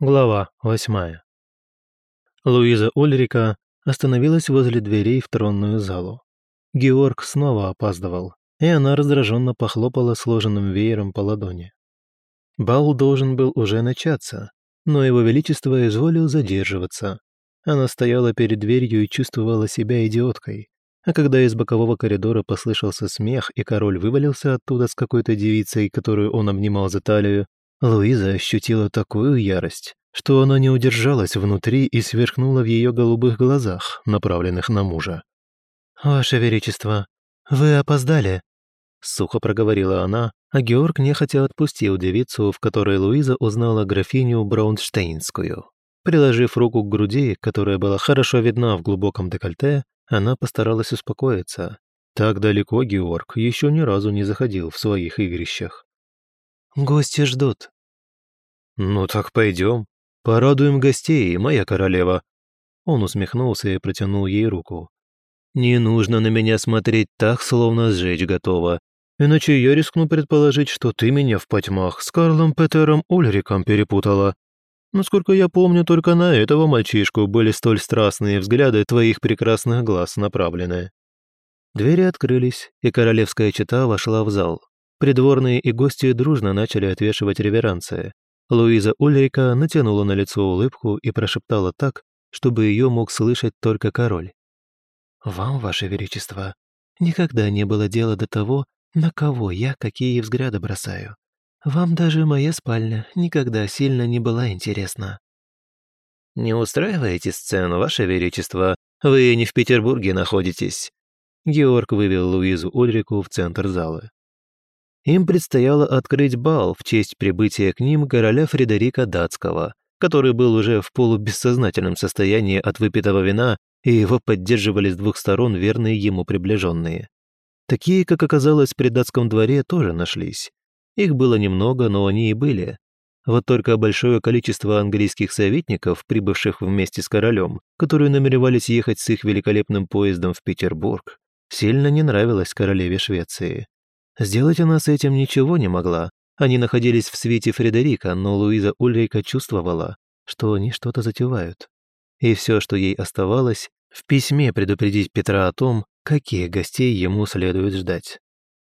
Глава восьмая. Луиза Ульрика остановилась возле дверей в тронную залу. Георг снова опаздывал, и она раздраженно похлопала сложенным веером по ладони. Бал должен был уже начаться, но его величество изволил задерживаться. Она стояла перед дверью и чувствовала себя идиоткой. А когда из бокового коридора послышался смех, и король вывалился оттуда с какой-то девицей, которую он обнимал за талию, Луиза ощутила такую ярость, что она не удержалась внутри и сверкнула в ее голубых глазах, направленных на мужа. «Ваше Величество, вы опоздали», — сухо проговорила она, а Георг нехотя отпустил девицу, в которой Луиза узнала графиню Браунштейнскую. Приложив руку к груди, которая была хорошо видна в глубоком декольте, она постаралась успокоиться. Так далеко Георг еще ни разу не заходил в своих игрищах. Гости ждут». «Ну так пойдем. Порадуем гостей, моя королева». Он усмехнулся и протянул ей руку. «Не нужно на меня смотреть так, словно сжечь готова. Иначе я рискну предположить, что ты меня в потьмах с Карлом Петером Ульриком перепутала. Насколько я помню, только на этого мальчишку были столь страстные взгляды твоих прекрасных глаз направлены». Двери открылись, и королевская чета вошла в зал. Придворные и гости дружно начали отвешивать реверансы. Луиза Ульрика натянула на лицо улыбку и прошептала так, чтобы ее мог слышать только король. «Вам, ваше величество, никогда не было дела до того, на кого я какие взгляды бросаю. Вам даже моя спальня никогда сильно не была интересна». «Не устраиваете сцену, ваше величество? Вы не в Петербурге находитесь». Георг вывел Луизу Ульрику в центр зала им предстояло открыть бал в честь прибытия к ним короля Фредерика Датского, который был уже в полубессознательном состоянии от выпитого вина, и его поддерживали с двух сторон верные ему приближенные. Такие, как оказалось, при датском дворе тоже нашлись. Их было немного, но они и были. Вот только большое количество английских советников, прибывших вместе с королем, которые намеревались ехать с их великолепным поездом в Петербург, сильно не нравилось королеве Швеции. Сделать она с этим ничего не могла. Они находились в свете Фредерика, но Луиза Ульрика чувствовала, что они что-то затевают. И все, что ей оставалось, в письме предупредить Петра о том, какие гостей ему следует ждать.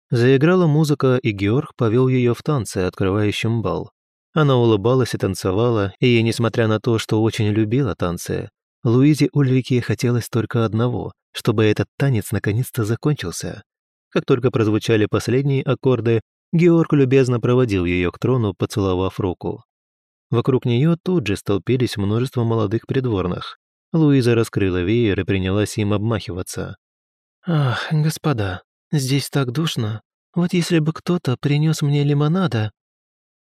Заиграла музыка, и Георг повел ее в танце, открывающем бал. Она улыбалась и танцевала, и, несмотря на то, что очень любила танцы, Луизе Ульрике хотелось только одного, чтобы этот танец наконец-то закончился. Как только прозвучали последние аккорды, Георг любезно проводил ее к трону, поцеловав руку. Вокруг нее тут же столпились множество молодых придворных. Луиза раскрыла веер и принялась им обмахиваться. «Ах, господа, здесь так душно. Вот если бы кто-то принес мне лимонада...»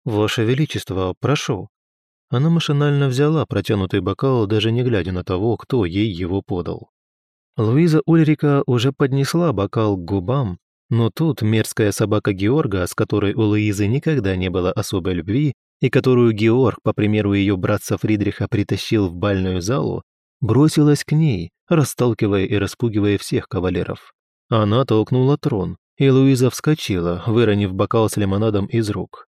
«Ваше Величество, прошу». Она машинально взяла протянутый бокал, даже не глядя на того, кто ей его подал. Луиза Ульрика уже поднесла бокал к губам, но тут мерзкая собака Георга, с которой у Луизы никогда не было особой любви, и которую Георг, по примеру ее братца Фридриха, притащил в бальную залу, бросилась к ней, расталкивая и распугивая всех кавалеров. Она толкнула трон, и Луиза вскочила, выронив бокал с лимонадом из рук.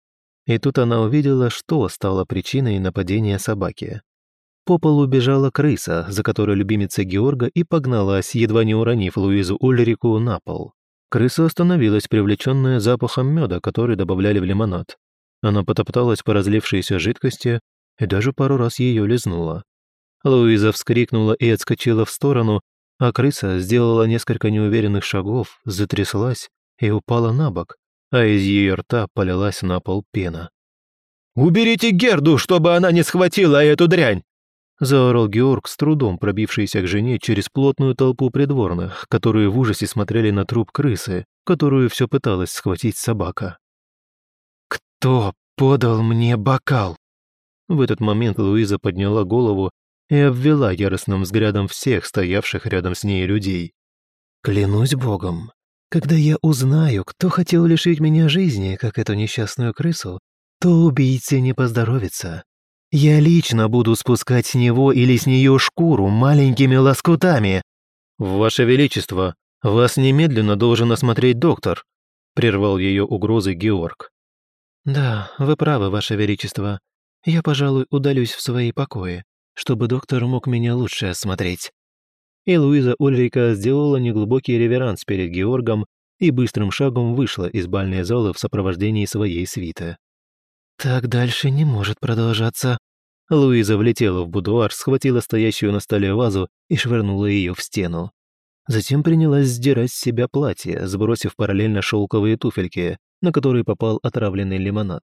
И тут она увидела, что стало причиной нападения собаки. По полу бежала крыса, за которой любимица Георга и погналась, едва не уронив Луизу Ульрику на пол. Крыса остановилась, привлеченная запахом меда, который добавляли в лимонад. Она потопталась по разлившейся жидкости и даже пару раз ее лизнула. Луиза вскрикнула и отскочила в сторону, а крыса сделала несколько неуверенных шагов, затряслась и упала на бок, а из ее рта полилась на пол пена. «Уберите Герду, чтобы она не схватила эту дрянь!» — заорал Георг, с трудом пробившийся к жене через плотную толпу придворных, которые в ужасе смотрели на труп крысы, которую все пыталась схватить собака. «Кто подал мне бокал?» В этот момент Луиза подняла голову и обвела яростным взглядом всех стоявших рядом с ней людей. «Клянусь богом, когда я узнаю, кто хотел лишить меня жизни, как эту несчастную крысу, то убийце не поздоровится. Я лично буду спускать с него или с нее шкуру маленькими лоскутами». «Ваше Величество, вас немедленно должен осмотреть доктор», — прервал ее угрозы Георг. «Да, вы правы, Ваше Величество. Я, пожалуй, удалюсь в свои покои, чтобы доктор мог меня лучше осмотреть». И Луиза Ульрика сделала неглубокий реверанс перед Георгом и быстрым шагом вышла из бальной залы в сопровождении своей свиты. «Так дальше не может продолжаться». Луиза влетела в будуар, схватила стоящую на столе вазу и швырнула ее в стену. Затем принялась сдирать с себя платье, сбросив параллельно шелковые туфельки, на которые попал отравленный лимонад.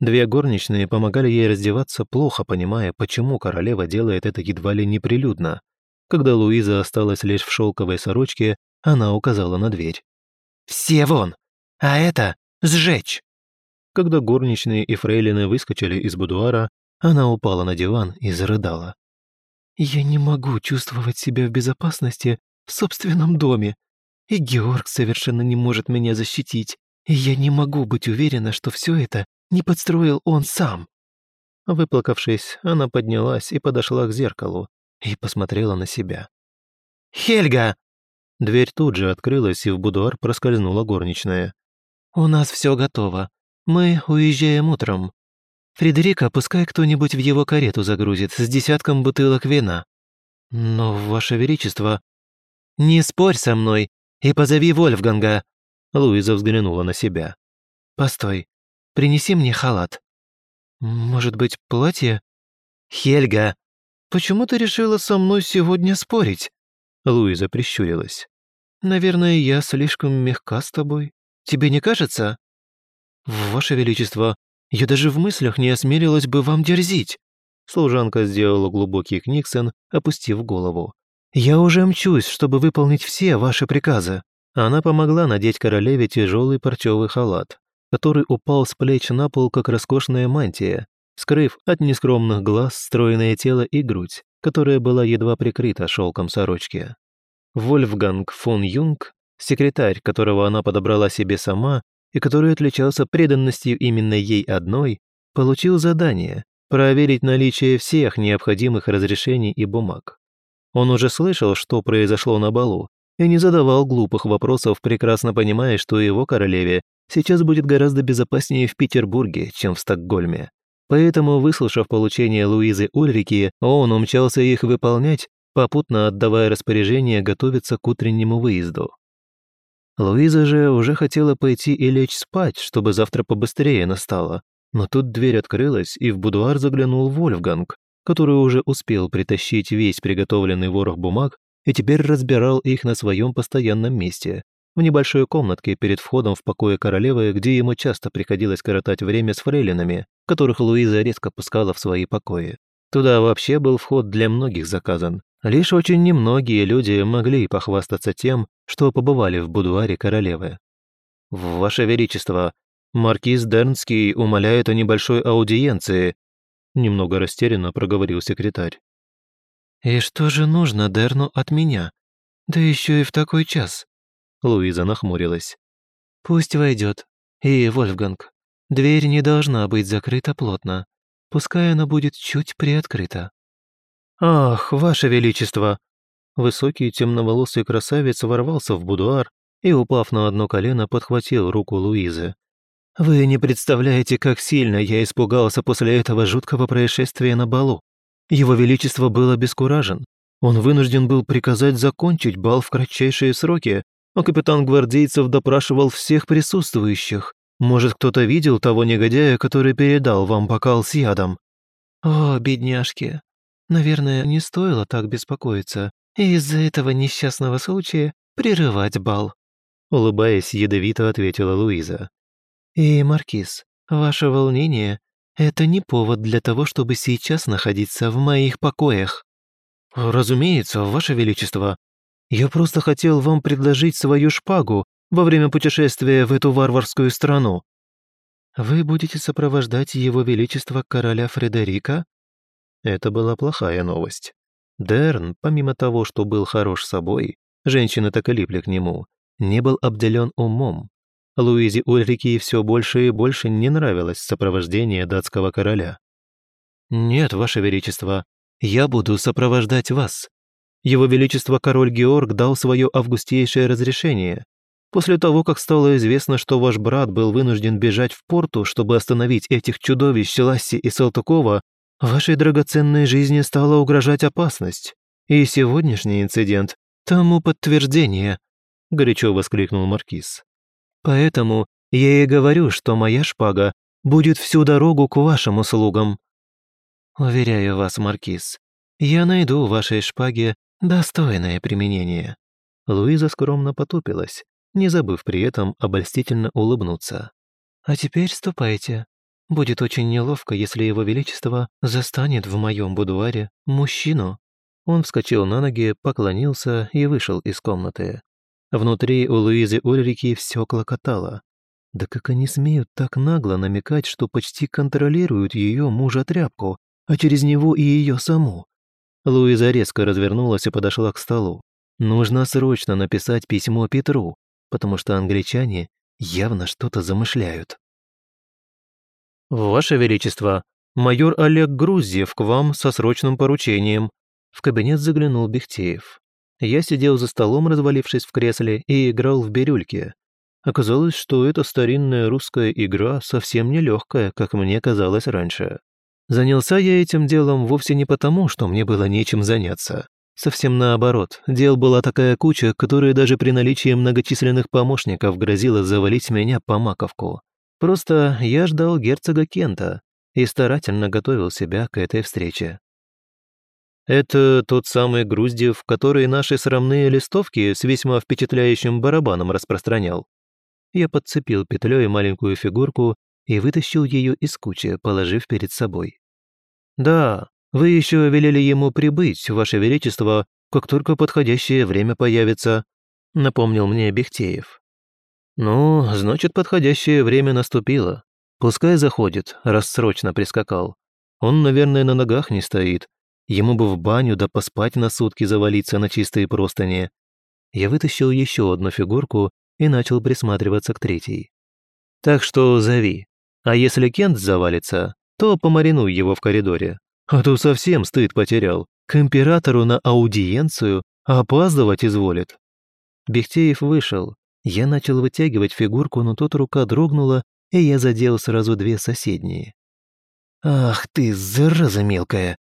Две горничные помогали ей раздеваться, плохо понимая, почему королева делает это едва ли неприлюдно. Когда Луиза осталась лишь в шелковой сорочке, она указала на дверь. «Все вон! А это сжечь!» Когда горничные и фрейлины выскочили из будуара, она упала на диван и зарыдала. «Я не могу чувствовать себя в безопасности в собственном доме. И Георг совершенно не может меня защитить. И я не могу быть уверена, что все это не подстроил он сам». Выплакавшись, она поднялась и подошла к зеркалу и посмотрела на себя. «Хельга!» Дверь тут же открылась, и в будуар проскользнула горничная. «У нас все готово. Мы уезжаем утром. Фредерика пускай кто-нибудь в его карету загрузит с десятком бутылок вина. Но, Ваше Величество... Не спорь со мной и позови Вольфганга. Луиза взглянула на себя. Постой, принеси мне халат. Может быть, платье? Хельга, почему ты решила со мной сегодня спорить? Луиза прищурилась. Наверное, я слишком мягка с тобой. Тебе не кажется? «Ваше Величество, я даже в мыслях не осмелилась бы вам дерзить!» Служанка сделала глубокий книгсон, опустив голову. «Я уже мчусь, чтобы выполнить все ваши приказы!» Она помогла надеть королеве тяжелый парчевый халат, который упал с плеч на пол, как роскошная мантия, скрыв от нескромных глаз стройное тело и грудь, которая была едва прикрыта шелком сорочки. Вольфганг фон Юнг, секретарь, которого она подобрала себе сама и который отличался преданностью именно ей одной, получил задание проверить наличие всех необходимых разрешений и бумаг. Он уже слышал, что произошло на балу, и не задавал глупых вопросов, прекрасно понимая, что его королеве сейчас будет гораздо безопаснее в Петербурге, чем в Стокгольме. Поэтому, выслушав получение Луизы Ульрики, он умчался их выполнять, попутно отдавая распоряжение готовиться к утреннему выезду. Луиза же уже хотела пойти и лечь спать, чтобы завтра побыстрее настало. Но тут дверь открылась, и в будуар заглянул Вольфганг, который уже успел притащить весь приготовленный ворох бумаг и теперь разбирал их на своем постоянном месте, в небольшой комнатке перед входом в покое королевы, где ему часто приходилось коротать время с фрейлинами, которых Луиза редко пускала в свои покои. Туда вообще был вход для многих заказан. Лишь очень немногие люди могли похвастаться тем, что побывали в будуаре королевы. «Ваше Величество, маркиз Дернский умоляет о небольшой аудиенции», немного растерянно проговорил секретарь. «И что же нужно Дерну от меня? Да еще и в такой час?» Луиза нахмурилась. «Пусть войдет. И, Вольфганг, дверь не должна быть закрыта плотно. Пускай она будет чуть приоткрыта». «Ах, Ваше Величество!» Высокий темноволосый красавец ворвался в будуар и, упав на одно колено, подхватил руку Луизы. «Вы не представляете, как сильно я испугался после этого жуткого происшествия на балу. Его Величество было обескуражен. Он вынужден был приказать закончить бал в кратчайшие сроки, а капитан гвардейцев допрашивал всех присутствующих. Может, кто-то видел того негодяя, который передал вам бокал с ядом?» «О, бедняжки. Наверное, не стоило так беспокоиться и из-за этого несчастного случая прерывать бал», — улыбаясь, ядовито ответила Луиза. «И, Маркиз, ваше волнение — это не повод для того, чтобы сейчас находиться в моих покоях». «Разумеется, ваше величество. Я просто хотел вам предложить свою шпагу во время путешествия в эту варварскую страну». «Вы будете сопровождать его величество короля Фредерика?» Это была плохая новость. Дерн, помимо того, что был хорош собой, женщины-то колипли к нему, не был обделен умом. Луизе Ульрике все больше и больше не нравилось сопровождение датского короля. «Нет, Ваше Величество, я буду сопровождать вас. Его Величество король Георг дал свое августейшее разрешение. После того, как стало известно, что ваш брат был вынужден бежать в порту, чтобы остановить этих чудовищ Селасси и Салтыкова, Вашей драгоценной жизни стала угрожать опасность, и сегодняшний инцидент тому подтверждение», — горячо воскликнул Маркиз. «Поэтому я и говорю, что моя шпага будет всю дорогу к вашим услугам». «Уверяю вас, Маркиз, я найду вашей шпаге достойное применение». Луиза скромно потупилась, не забыв при этом обольстительно улыбнуться. «А теперь ступайте. Будет очень неловко, если его величество застанет в моем будуаре мужчину». Он вскочил на ноги, поклонился и вышел из комнаты. Внутри у Луизы Ульрики все клокотало. Да как они смеют так нагло намекать, что почти контролируют ее мужа тряпку, а через него и ее саму. Луиза резко развернулась и подошла к столу. Нужно срочно написать письмо Петру, потому что англичане явно что-то замышляют. «Ваше Величество, майор Олег Грузьев к вам со срочным поручением». В кабинет заглянул Бехтеев. Я сидел за столом, развалившись в кресле, и играл в бирюльки. Оказалось, что эта старинная русская игра совсем не легкая, как мне казалось раньше. Занялся я этим делом вовсе не потому, что мне было нечем заняться. Совсем наоборот, дел была такая куча, которая даже при наличии многочисленных помощников грозила завалить меня по маковку. Просто я ждал герцога Кента и старательно готовил себя к этой встрече. Это тот самый Груздев, который наши срамные листовки с весьма впечатляющим барабаном распространял. Я подцепил петлей маленькую фигурку и вытащил ее из кучи, положив перед собой. «Да, вы еще велели ему прибыть, Ваше Величество, как только подходящее время появится», напомнил мне Бехтеев. «Ну, значит, подходящее время наступило. Пускай заходит, Рассрочно прискакал. Он, наверное, на ногах не стоит. Ему бы в баню да поспать на сутки завалиться на чистые простыни». Я вытащил еще одну фигурку и начал присматриваться к третьей. «Так что зови. А если Кент завалится, то помаринуй его в коридоре. А то совсем стыд потерял. К императору на аудиенцию опаздывать изволит». Бехтеев вышел, я начал вытягивать фигурку, но тут рука дрогнула, и я задел сразу две соседние. «Ах ты, зараза мелкая!»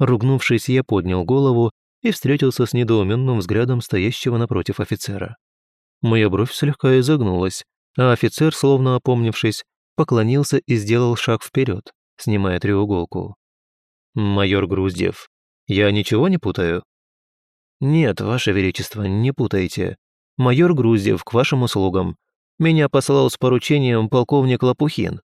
Ругнувшись, я поднял голову и встретился с недоуменным взглядом стоящего напротив офицера. Моя бровь слегка изогнулась, а офицер, словно опомнившись, поклонился и сделал шаг вперед, снимая треуголку. «Майор Груздев, я ничего не путаю?» «Нет, Ваше Величество, не путайте майор Груздев к вашим услугам. Меня послал с поручением полковник Лопухин».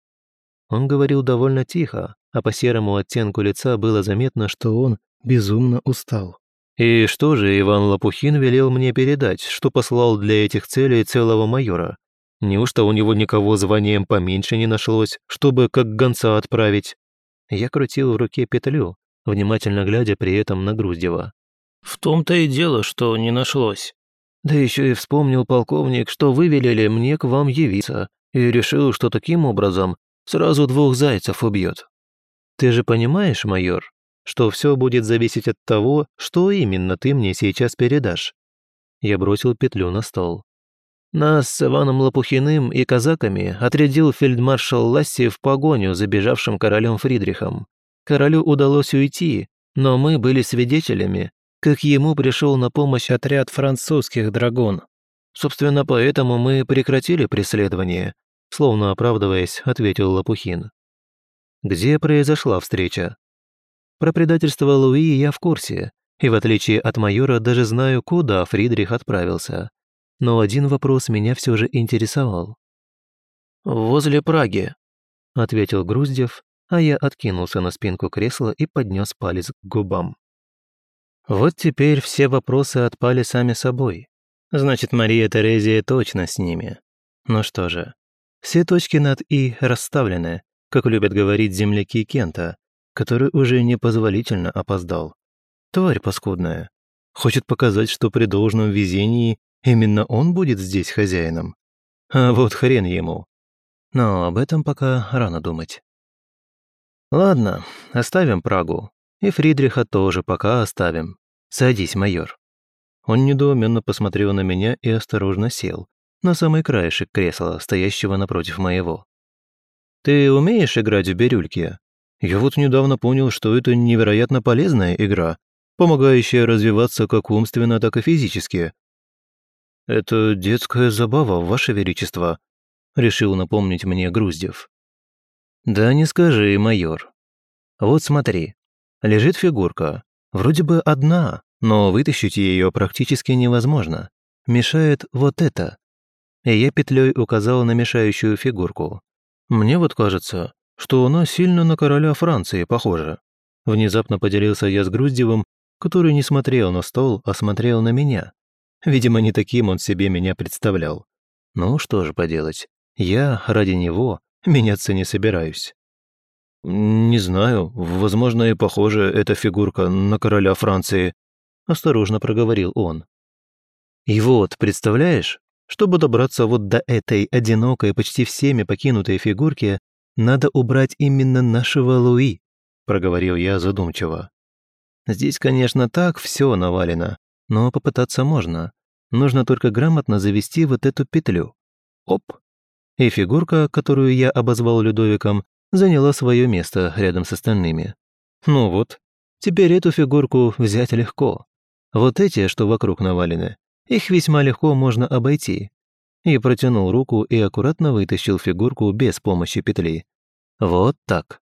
Он говорил довольно тихо, а по серому оттенку лица было заметно, что он безумно устал. «И что же Иван Лопухин велел мне передать, что послал для этих целей целого майора? Неужто у него никого званием поменьше не нашлось, чтобы как гонца отправить?» Я крутил в руке петлю, внимательно глядя при этом на Груздева. «В том-то и дело, что не нашлось. Да еще и вспомнил, полковник, что вы велели мне к вам явиться, и решил, что таким образом сразу двух зайцев убьет. Ты же понимаешь, майор, что все будет зависеть от того, что именно ты мне сейчас передашь?» Я бросил петлю на стол. Нас с Иваном Лопухиным и казаками отрядил фельдмаршал Ласси в погоню за бежавшим королем Фридрихом. Королю удалось уйти, но мы были свидетелями, как ему пришел на помощь отряд французских драгон. Собственно, поэтому мы прекратили преследование, словно оправдываясь, ответил Лопухин. Где произошла встреча? Про предательство Луи я в курсе, и в отличие от майора даже знаю, куда Фридрих отправился. Но один вопрос меня все же интересовал. «Возле Праги», — ответил Груздев, а я откинулся на спинку кресла и поднес палец к губам. Вот теперь все вопросы отпали сами собой. Значит, Мария Терезия точно с ними. Ну что же, все точки над «и» расставлены, как любят говорить земляки Кента, который уже непозволительно опоздал. Тварь паскудная. Хочет показать, что при должном везении именно он будет здесь хозяином. А вот хрен ему. Но об этом пока рано думать. Ладно, оставим Прагу. И Фридриха тоже пока оставим. «Садись, майор». Он недоуменно посмотрел на меня и осторожно сел, на самый краешек кресла, стоящего напротив моего. «Ты умеешь играть в бирюльки? Я вот недавно понял, что это невероятно полезная игра, помогающая развиваться как умственно, так и физически». «Это детская забава, Ваше Величество», — решил напомнить мне Груздев. «Да не скажи, майор. Вот смотри, лежит фигурка, Вроде бы одна, но вытащить ее практически невозможно. Мешает вот это. И я петлей указал на мешающую фигурку. Мне вот кажется, что она сильно на короля Франции похожа. Внезапно поделился я с Груздевым, который не смотрел на стол, а смотрел на меня. Видимо, не таким он себе меня представлял. Ну что же поделать, я ради него меняться не собираюсь. «Не знаю. Возможно, и похоже эта фигурка на короля Франции», – осторожно проговорил он. «И вот, представляешь, чтобы добраться вот до этой одинокой, почти всеми покинутой фигурки, надо убрать именно нашего Луи», – проговорил я задумчиво. «Здесь, конечно, так все навалено, но попытаться можно. Нужно только грамотно завести вот эту петлю. Оп!» И фигурка, которую я обозвал Людовиком, заняла свое место рядом с остальными. Ну вот, теперь эту фигурку взять легко. Вот эти, что вокруг навалены, их весьма легко можно обойти. И протянул руку и аккуратно вытащил фигурку без помощи петли. Вот так.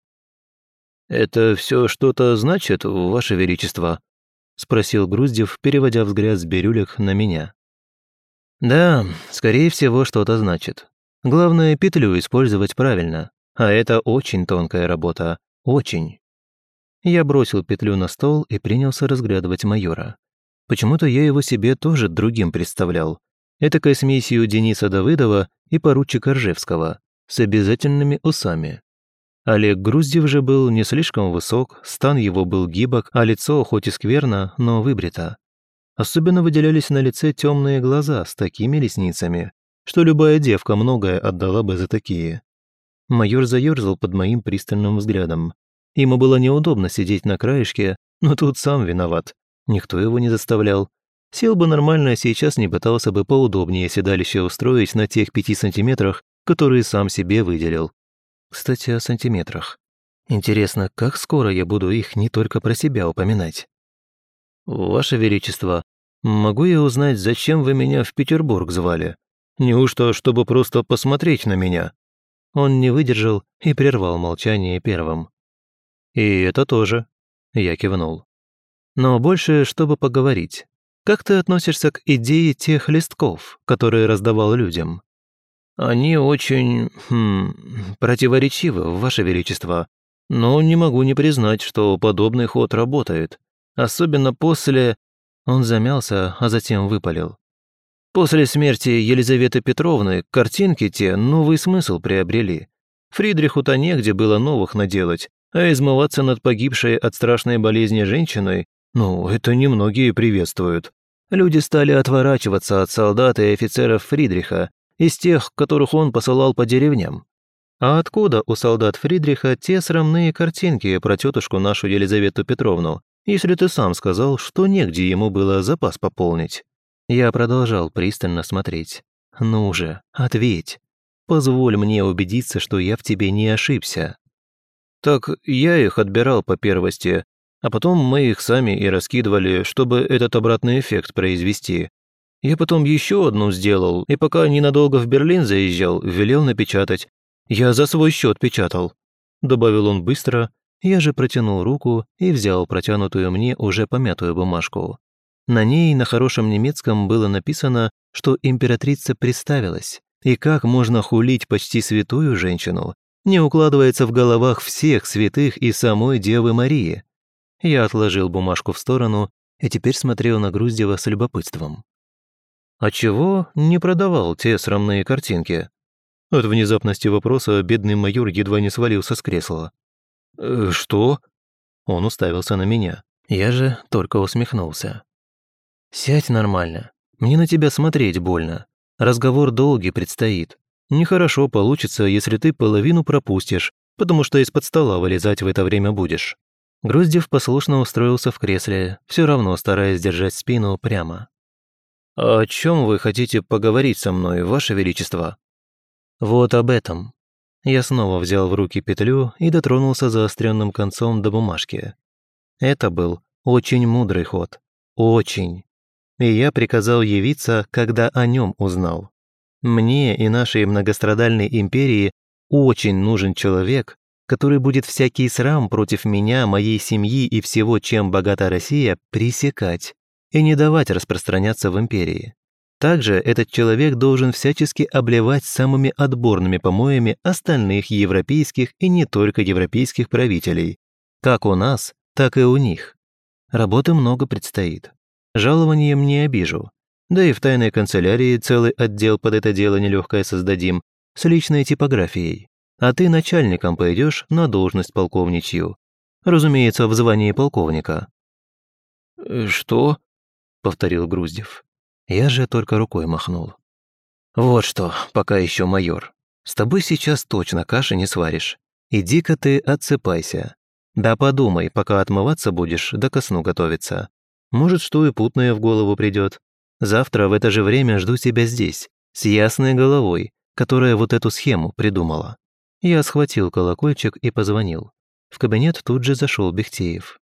«Это все что-то значит, Ваше Величество?» — спросил Груздев, переводя взгляд с бирюлек на меня. «Да, скорее всего, что-то значит. Главное, петлю использовать правильно. А это очень тонкая работа, очень. Я бросил петлю на стол и принялся разглядывать майора. Почему-то я его себе тоже другим представлял. Этакой смесью Дениса Давыдова и поручика Ржевского, с обязательными усами. Олег Груздев же был не слишком высок, стан его был гибок, а лицо, хоть и скверно, но выбрито. Особенно выделялись на лице темные глаза с такими ресницами, что любая девка многое отдала бы за такие. Майор заерзал под моим пристальным взглядом. Ему было неудобно сидеть на краешке, но тут сам виноват. Никто его не заставлял. Сел бы нормально, а сейчас не пытался бы поудобнее седалище устроить на тех пяти сантиметрах, которые сам себе выделил. Кстати, о сантиметрах. Интересно, как скоро я буду их не только про себя упоминать? «Ваше Величество, могу я узнать, зачем вы меня в Петербург звали? Неужто, чтобы просто посмотреть на меня?» Он не выдержал и прервал молчание первым. «И это тоже», — я кивнул. «Но больше, чтобы поговорить. Как ты относишься к идее тех листков, которые раздавал людям?» «Они очень... Хм, противоречивы, Ваше Величество. Но не могу не признать, что подобный ход работает. Особенно после...» Он замялся, а затем выпалил. После смерти Елизаветы Петровны картинки те новый смысл приобрели. Фридриху-то негде было новых наделать, а измываться над погибшей от страшной болезни женщиной, ну, это немногие приветствуют. Люди стали отворачиваться от солдат и офицеров Фридриха, из тех, которых он посылал по деревням. А откуда у солдат Фридриха те срамные картинки про тетушку нашу Елизавету Петровну, если ты сам сказал, что негде ему было запас пополнить? Я продолжал пристально смотреть. «Ну же, ответь! Позволь мне убедиться, что я в тебе не ошибся!» «Так я их отбирал по первости, а потом мы их сами и раскидывали, чтобы этот обратный эффект произвести. Я потом еще одну сделал, и пока ненадолго в Берлин заезжал, велел напечатать. Я за свой счет печатал», — добавил он быстро. Я же протянул руку и взял протянутую мне уже помятую бумажку. На ней на хорошем немецком было написано, что императрица приставилась. И как можно хулить почти святую женщину, не укладывается в головах всех святых и самой Девы Марии. Я отложил бумажку в сторону и теперь смотрел на Груздева с любопытством. «А чего не продавал те срамные картинки?» От внезапности вопроса бедный майор едва не свалился с кресла. «Э, «Что?» Он уставился на меня. Я же только усмехнулся. «Сядь нормально. Мне на тебя смотреть больно. Разговор долгий предстоит. Нехорошо получится, если ты половину пропустишь, потому что из-под стола вылезать в это время будешь». Груздев послушно устроился в кресле, все равно стараясь держать спину прямо. «О чем вы хотите поговорить со мной, Ваше Величество?» «Вот об этом». Я снова взял в руки петлю и дотронулся заостренным концом до бумажки. Это был очень мудрый ход. Очень и я приказал явиться, когда о нем узнал. Мне и нашей многострадальной империи очень нужен человек, который будет всякий срам против меня, моей семьи и всего, чем богата Россия, пресекать и не давать распространяться в империи. Также этот человек должен всячески обливать самыми отборными помоями остальных европейских и не только европейских правителей, как у нас, так и у них. Работы много предстоит. Жалованием не обижу. Да и в тайной канцелярии целый отдел под это дело нелегкое создадим, с личной типографией. А ты начальником пойдешь на должность полковничью. Разумеется, в звании полковника». «Э, «Что?» — повторил Груздев. Я же только рукой махнул. «Вот что, пока еще майор. С тобой сейчас точно каши не сваришь. Иди-ка ты отсыпайся. Да подумай, пока отмываться будешь, да ко сну готовиться. Может, что и путное в голову придет. Завтра в это же время жду тебя здесь, с ясной головой, которая вот эту схему придумала». Я схватил колокольчик и позвонил. В кабинет тут же зашел Бехтеев.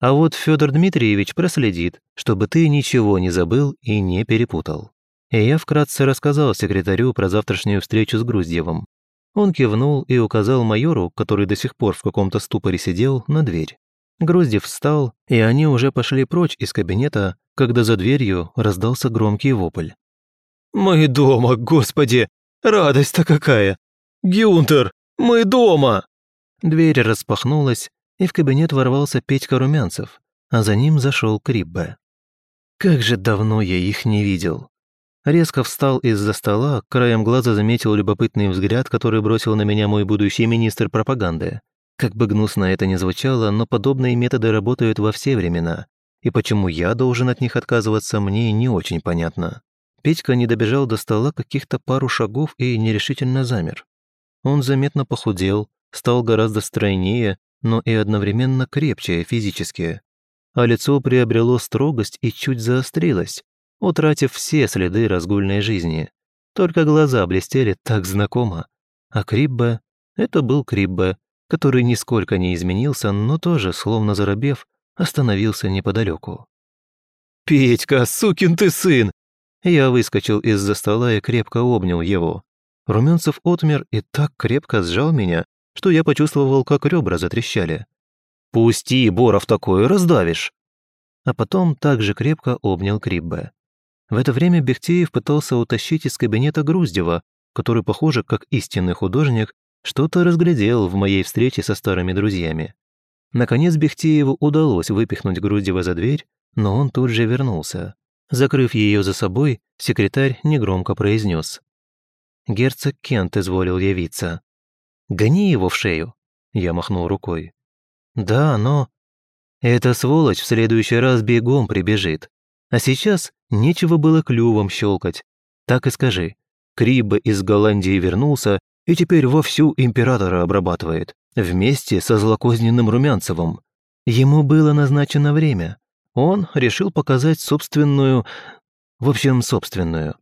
«А вот Федор Дмитриевич проследит, чтобы ты ничего не забыл и не перепутал». И я вкратце рассказал секретарю про завтрашнюю встречу с Груздевым. Он кивнул и указал майору, который до сих пор в каком-то ступоре сидел, на дверь. Груздев встал, и они уже пошли прочь из кабинета, когда за дверью раздался громкий вопль. «Мы дома, господи! Радость-то какая! Гюнтер, мы дома!» Дверь распахнулась, и в кабинет ворвался Петька Румянцев, а за ним зашел Криббе. Как же давно я их не видел. Резко встал из-за стола, краем глаза заметил любопытный взгляд, который бросил на меня мой будущий министр пропаганды. Как бы гнусно это ни звучало, но подобные методы работают во все времена, и почему я должен от них отказываться, мне не очень понятно. Петька не добежал до стола каких-то пару шагов и нерешительно замер. Он заметно похудел, стал гораздо стройнее, но и одновременно крепче физически. А лицо приобрело строгость и чуть заострилось, утратив все следы разгульной жизни. Только глаза блестели так знакомо. А Крибба — это был Крибба который нисколько не изменился, но тоже, словно заробев, остановился неподалеку. «Петька, сукин ты сын!» Я выскочил из-за стола и крепко обнял его. Румянцев отмер и так крепко сжал меня, что я почувствовал, как ребра затрещали. «Пусти, Боров, такое раздавишь!» А потом также крепко обнял Криббе. В это время Бехтеев пытался утащить из кабинета Груздева, который, похоже, как истинный художник, что-то разглядел в моей встрече со старыми друзьями. Наконец Бехтееву удалось выпихнуть Грудева за дверь, но он тут же вернулся. Закрыв ее за собой, секретарь негромко произнес. «Герцог Кент изволил явиться». «Гони его в шею!» Я махнул рукой. «Да, но...» «Эта сволочь в следующий раз бегом прибежит. А сейчас нечего было клювом щелкать. Так и скажи. Криба из Голландии вернулся и теперь вовсю императора обрабатывает, вместе со злокозненным Румянцевым. Ему было назначено время. Он решил показать собственную... В общем, собственную.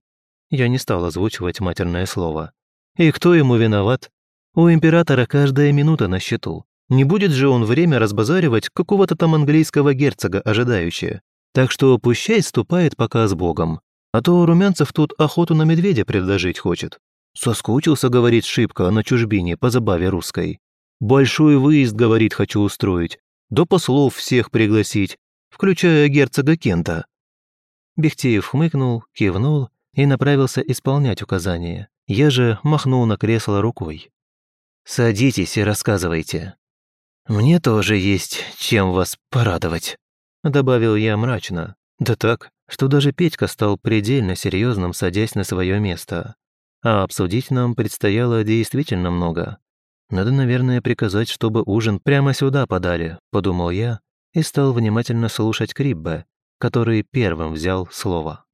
Я не стал озвучивать матерное слово. И кто ему виноват? У императора каждая минута на счету. Не будет же он время разбазаривать какого-то там английского герцога ожидающего. Так что пущай ступает пока с Богом. А то Румянцев тут охоту на медведя предложить хочет. Соскучился, говорит Шибко, на чужбине, по забаве русской. Большой выезд, говорит, хочу устроить. До послов всех пригласить, включая герцога Кента. Бехтеев хмыкнул, кивнул и направился исполнять указания. Я же махнул на кресло рукой. «Садитесь и рассказывайте». «Мне тоже есть чем вас порадовать», — добавил я мрачно. Да так, что даже Петька стал предельно серьезным, садясь на свое место а обсудить нам предстояло действительно много. Надо, наверное, приказать, чтобы ужин прямо сюда подали, подумал я и стал внимательно слушать Криббе, который первым взял слово.